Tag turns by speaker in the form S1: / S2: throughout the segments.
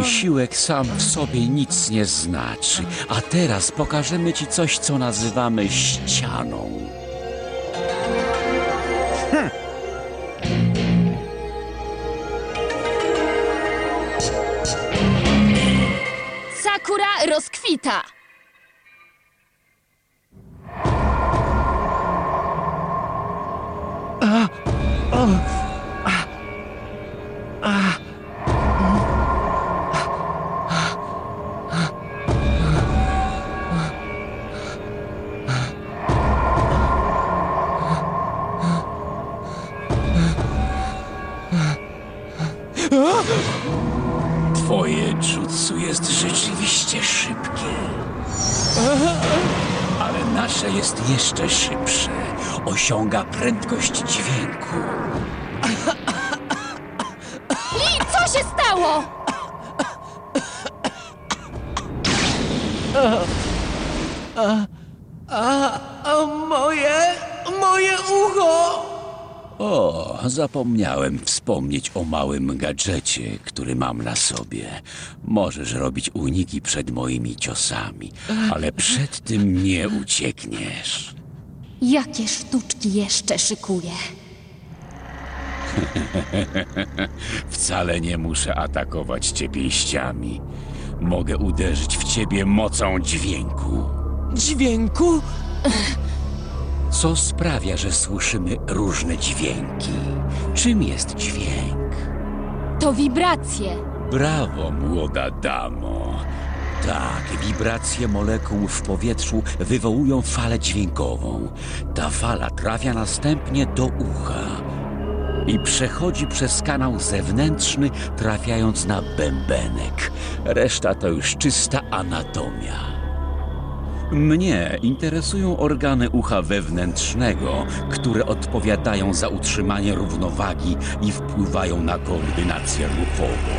S1: Wysiłek sam w sobie nic nie znaczy, a teraz pokażemy ci coś, co nazywamy ścianą.
S2: Sakura rozkwita.
S1: Jest jeszcze szybsze. Osiąga prędkość dźwięku.
S2: Li, co się stało?
S3: A moje, moje ucho!
S1: O, zapomniałem wspomnieć o małym gadżecie, który mam na sobie. Możesz robić uniki przed moimi ciosami, ale przed tym nie uciekniesz.
S2: Jakie sztuczki jeszcze szykuje?
S1: Wcale nie muszę atakować cię pięściami. Mogę uderzyć w ciebie mocą dźwięku.
S3: Dźwięku?
S1: Co sprawia, że słyszymy różne dźwięki? Czym jest dźwięk?
S2: To wibracje.
S1: Brawo, młoda damo. Tak, wibracje molekuł w powietrzu wywołują falę dźwiękową. Ta fala trafia następnie do ucha i przechodzi przez kanał zewnętrzny, trafiając na bębenek. Reszta to już czysta anatomia. Mnie interesują organy ucha wewnętrznego, które odpowiadają za utrzymanie równowagi i wpływają na koordynację ruchową.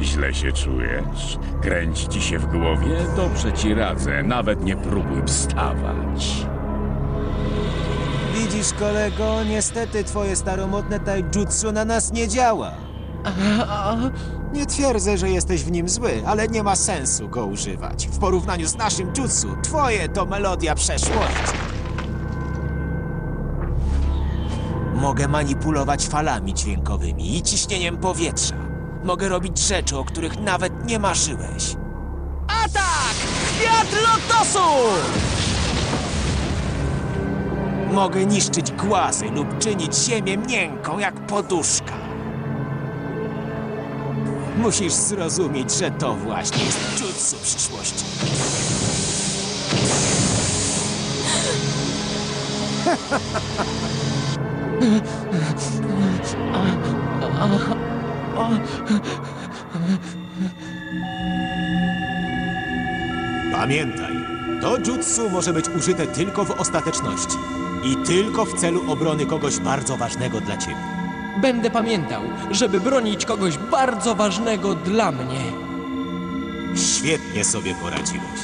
S1: Źle się czujesz? Kręci ci się w głowie? Dobrze ci radzę, nawet nie próbuj wstawać.
S4: Widzisz, kolego, niestety twoje staromodne taijutsu na nas nie działa. Nie twierdzę, że jesteś w nim zły, ale nie ma sensu go używać. W porównaniu z naszym jutsu, twoje to melodia przeszłości. Mogę manipulować falami dźwiękowymi i ciśnieniem powietrza. Mogę robić rzeczy, o których nawet nie marzyłeś. Atak! Kwiat lotosu! Mogę niszczyć głazy lub czynić ziemię miękką jak poduszka. Musisz zrozumieć, że to właśnie jest jutsu przyszłości. Pamiętaj, to jutsu może być użyte tylko w ostateczności i tylko w celu obrony kogoś bardzo ważnego dla ciebie.
S3: Będę pamiętał, żeby bronić kogoś bardzo ważnego dla mnie.
S4: Świetnie sobie poradziłeś.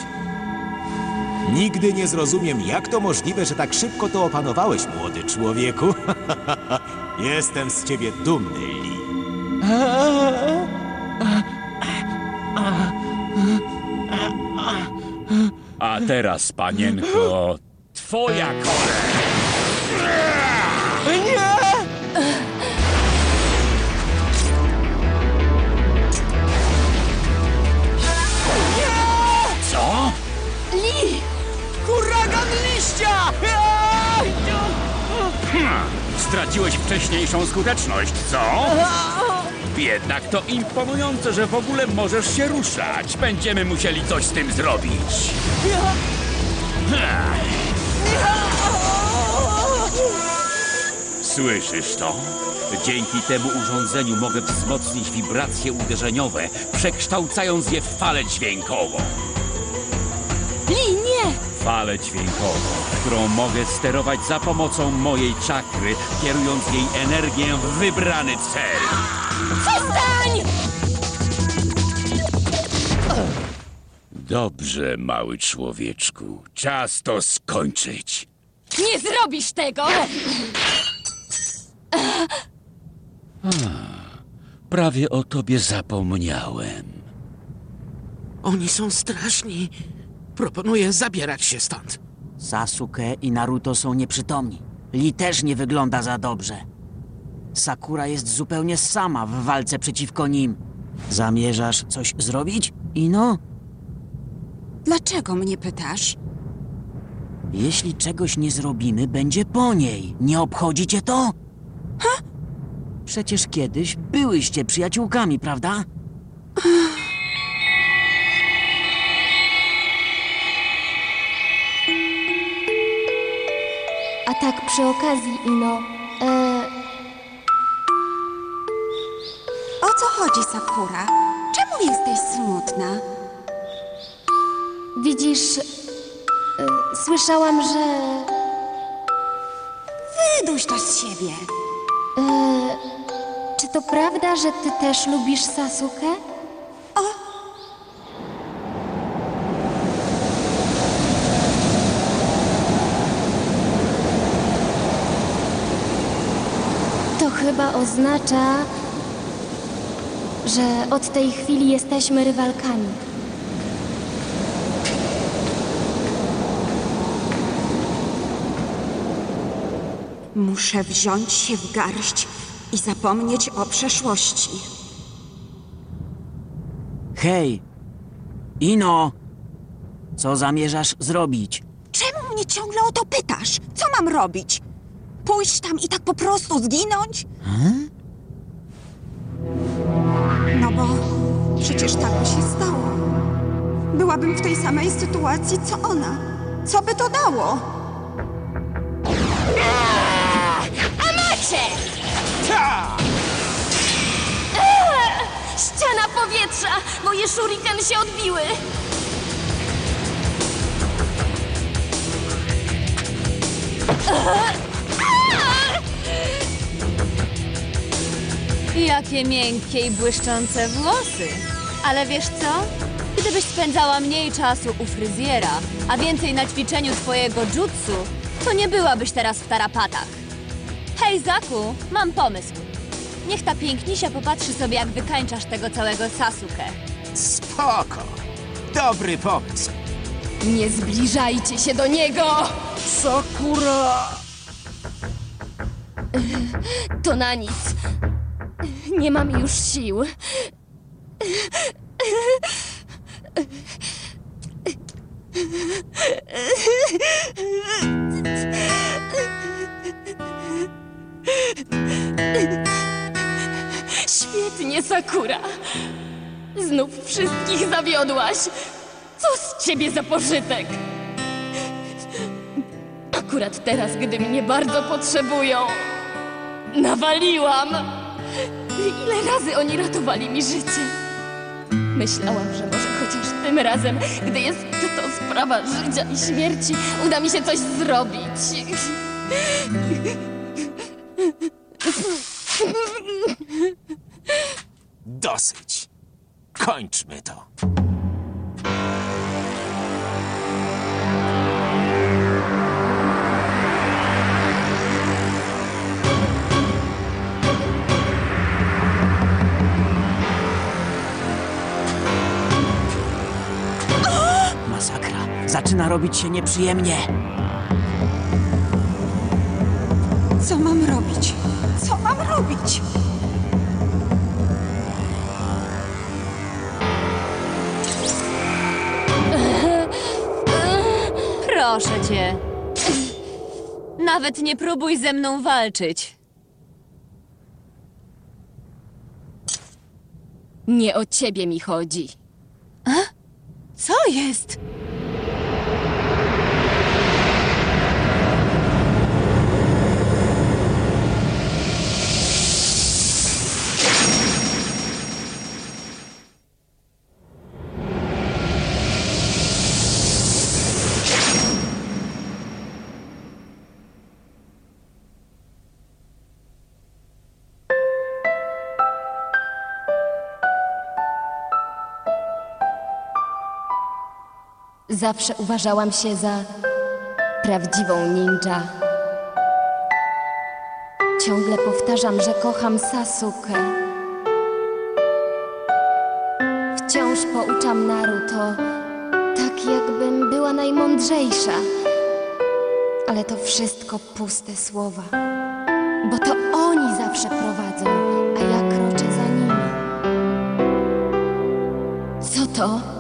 S4: Nigdy nie zrozumiem, jak to możliwe, że tak szybko to opanowałeś, młody człowieku. Jestem z ciebie dumny, Lee.
S1: A teraz, panienko, twoja kolej. Co?
S2: Li!
S4: Huragan liścia!
S1: Straciłeś wcześniejszą skuteczność, co? Jednak to imponujące, że w ogóle możesz się ruszać. Będziemy musieli coś z tym zrobić. Słyszysz to? Dzięki temu urządzeniu mogę wzmocnić wibracje uderzeniowe, przekształcając je w falę dźwiękową.
S2: Li, nie!
S1: Falę dźwiękową, którą mogę sterować za pomocą mojej czakry, kierując jej energię w wybrany cel.
S2: Przestań!
S1: Dobrze, mały człowieczku. Czas to skończyć.
S2: Nie zrobisz tego!
S1: Prawie o tobie zapomniałem.
S5: Oni są straszni. Proponuję zabierać się stąd.
S6: Sasuke i Naruto są nieprzytomni. Lee też nie wygląda za dobrze. Sakura jest zupełnie sama w walce przeciwko nim. Zamierzasz coś zrobić, Ino?
S7: Dlaczego mnie pytasz?
S6: Jeśli czegoś nie zrobimy, będzie po niej. Nie obchodzi cię to? Ha? Przecież kiedyś byłyście przyjaciółkami, prawda?
S2: Tak przy okazji, Ino, e,
S7: O co chodzi, Sakura? Czemu jesteś smutna?
S2: widzisz, e, słyszałam, że
S7: Wyduś to z siebie.
S2: e, czy to prawda, że ty też lubisz Sasuke? To chyba oznacza, że od tej chwili jesteśmy rywalkami.
S7: Muszę wziąć się w garść i zapomnieć o przeszłości.
S6: Hej! Ino! Co zamierzasz zrobić?
S7: Czemu mnie ciągle o to pytasz? Co mam robić? Pójść tam i tak po prostu zginąć? No bo przecież tak by się stało. Byłabym w tej samej sytuacji co ona. Co by to dało?
S2: Ściana powietrza! Moje shuriken się odbiły!
S8: Jakie miękkie i błyszczące włosy. Ale wiesz co? Gdybyś spędzała mniej czasu u fryzjera, a więcej na ćwiczeniu twojego jutsu, to nie byłabyś teraz w tarapatach. Hej, Zaku, mam pomysł. Niech ta pięknisia popatrzy sobie, jak wykańczasz tego całego Sasuke.
S4: Spoko. Dobry pomysł.
S2: Nie zbliżajcie się do niego!
S3: Sakura!
S2: To na nic. Nie mam już sił. Świetnie, Sakura. Znów wszystkich zawiodłaś. Co z ciebie za pożytek? Akurat teraz, gdy mnie bardzo potrzebują, nawaliłam. Ile razy oni ratowali mi życie? Myślałam, że może chociaż tym razem, gdy jest to sprawa życia i śmierci, uda mi się coś zrobić.
S4: Dosyć. Kończmy to.
S6: Zaczyna robić się nieprzyjemnie.
S7: Co mam robić? Co mam robić?
S8: Proszę cię. Nawet nie próbuj ze mną walczyć.
S2: Nie o ciebie mi chodzi.
S8: Co jest?
S2: Zawsze uważałam się za prawdziwą ninja. Ciągle powtarzam, że kocham Sasukę. Wciąż pouczam Naruto, tak jakbym była najmądrzejsza. Ale to wszystko puste słowa, bo to oni zawsze prowadzą, a ja kroczę za nimi. Co to?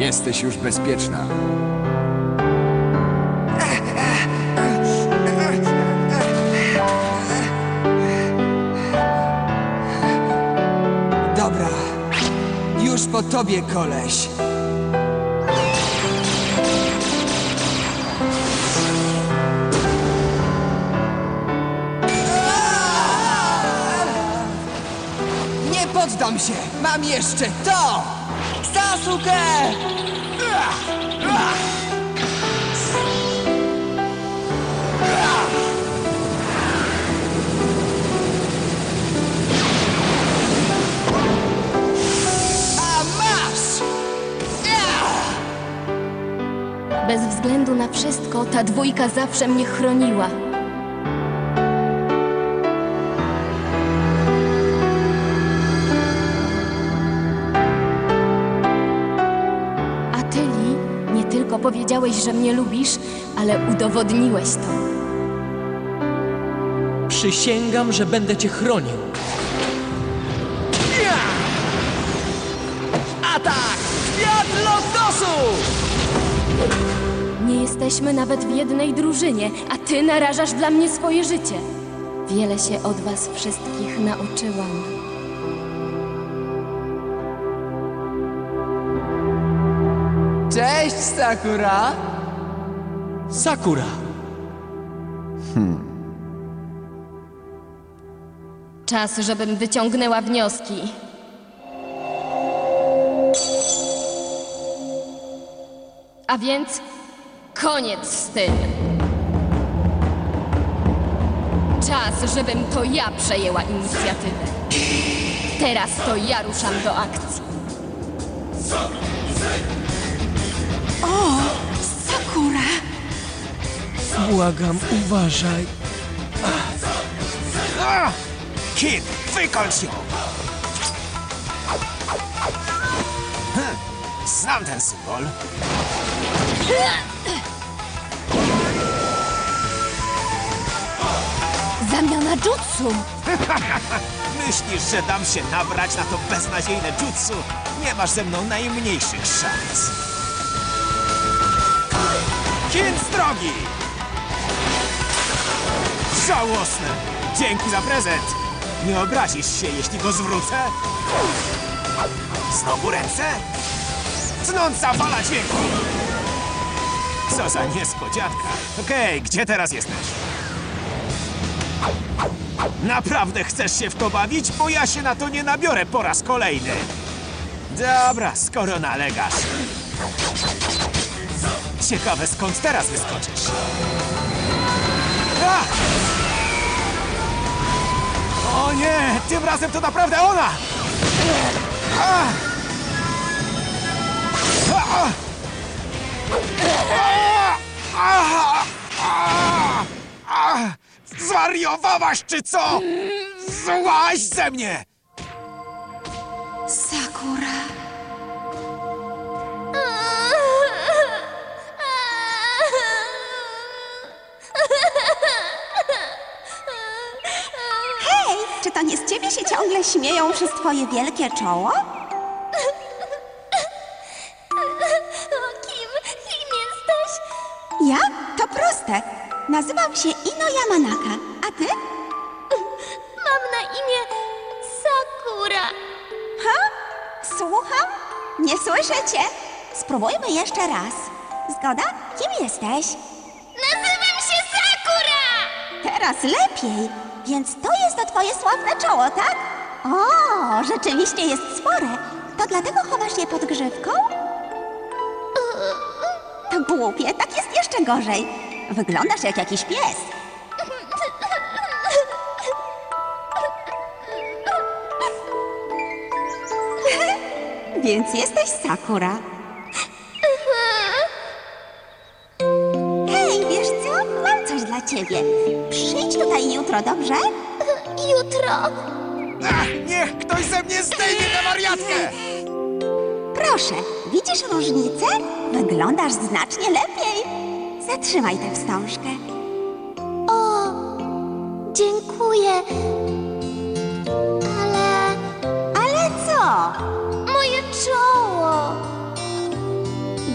S9: Jesteś już bezpieczna.
S10: Dobra, już po tobie, koleś. Nie poddam się! Mam jeszcze to! Sasuke!
S2: Względu na wszystko, ta dwójka zawsze mnie chroniła. A ty, nie tylko powiedziałeś, że mnie lubisz, ale udowodniłeś to.
S3: Przysięgam, że będę cię chronił. Atak! Kwiat lotosu!
S2: Nie jesteśmy nawet w jednej drużynie, a ty narażasz dla mnie swoje życie. Wiele się od was wszystkich nauczyłam.
S10: Cześć, Sakura!
S3: Sakura.
S2: Czas, żebym wyciągnęła wnioski. A więc koniec z tym. Czas, żebym to ja przejęła inicjatywę. Teraz to ja ruszam do akcji.
S7: Sakura!
S3: Błagam, uważaj.
S4: Kid, wykończ ją! Hm, Znam ten symbol.
S8: Zamiana jutsu!
S4: Myślisz, że dam się nabrać na to beznadziejne jutsu? Nie masz ze mną najmniejszych szans. Kid z drogi! Żałosne! Dzięki za prezent! Nie obrazisz się, jeśli go zwrócę? Znowu ręce? Tnąca fala dźwięku! Co za niespodzianka! Okej, gdzie teraz jesteś? Naprawdę chcesz się w to bawić? Bo ja się na to nie nabiorę po raz kolejny. Dobra, skoro nalegasz. Ciekawe skąd teraz wyskoczysz. A! O nie, tym razem to naprawdę ona! Zwariowałaś czy co? Złaź ze mnie!
S7: Sakura! Hej, czy to nie z ciebie się ciągle śmieją przez twoje wielkie czoło?
S2: Kim? Kim jesteś?
S7: Ja? To proste. Nazywam się Ino Yamanaka. A ty?
S2: Mam na imię Sakura.
S7: Ha? Słucham? Nie słyszę cię. Spróbujmy jeszcze raz. Zgoda? Kim jesteś?
S2: Nazywam się Sakura!
S7: Teraz lepiej. Więc to jest to twoje sławne czoło, tak? O, rzeczywiście jest spore. To dlatego chowasz je pod grzywką? To głupie, tak jest jeszcze gorzej. Wyglądasz jak jakiś pies. Więc jesteś Sakura. Hej, wiesz co? Mam coś dla ciebie. Przyjdź tutaj jutro, dobrze?
S11: Jutro.
S4: Ach, niech ktoś ze mnie zdejmie tę wariatkę!
S7: Proszę, widzisz różnicę? Wyglądasz znacznie lepiej. Zatrzymaj tę wstążkę.
S11: O, dziękuję. Ale
S7: Ale co?
S11: moje czoło.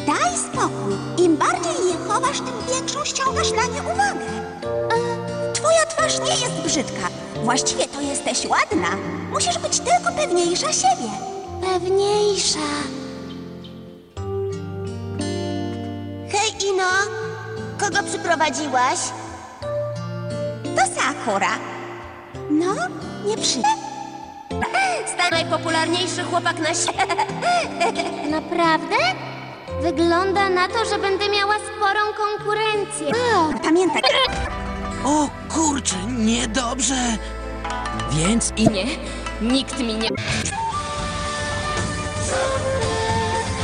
S7: Daj spokój. Im bardziej je chowasz, tym większą ściągasz na nie uwagę. E, Twoja twarz nie jest brzydka. Właściwie to jesteś ładna. Musisz być tylko pewniejsza siebie.
S11: Pewniejsza. Kogo przyprowadziłaś?
S7: To Sakura. No, nie przy...
S11: Stan najpopularniejszy chłopak na świecie. Naprawdę? Wygląda na to, że będę miała sporą konkurencję.
S7: Pamiętaj,
S6: O kurczę, niedobrze.
S2: Więc i
S11: Nie, nikt mi nie...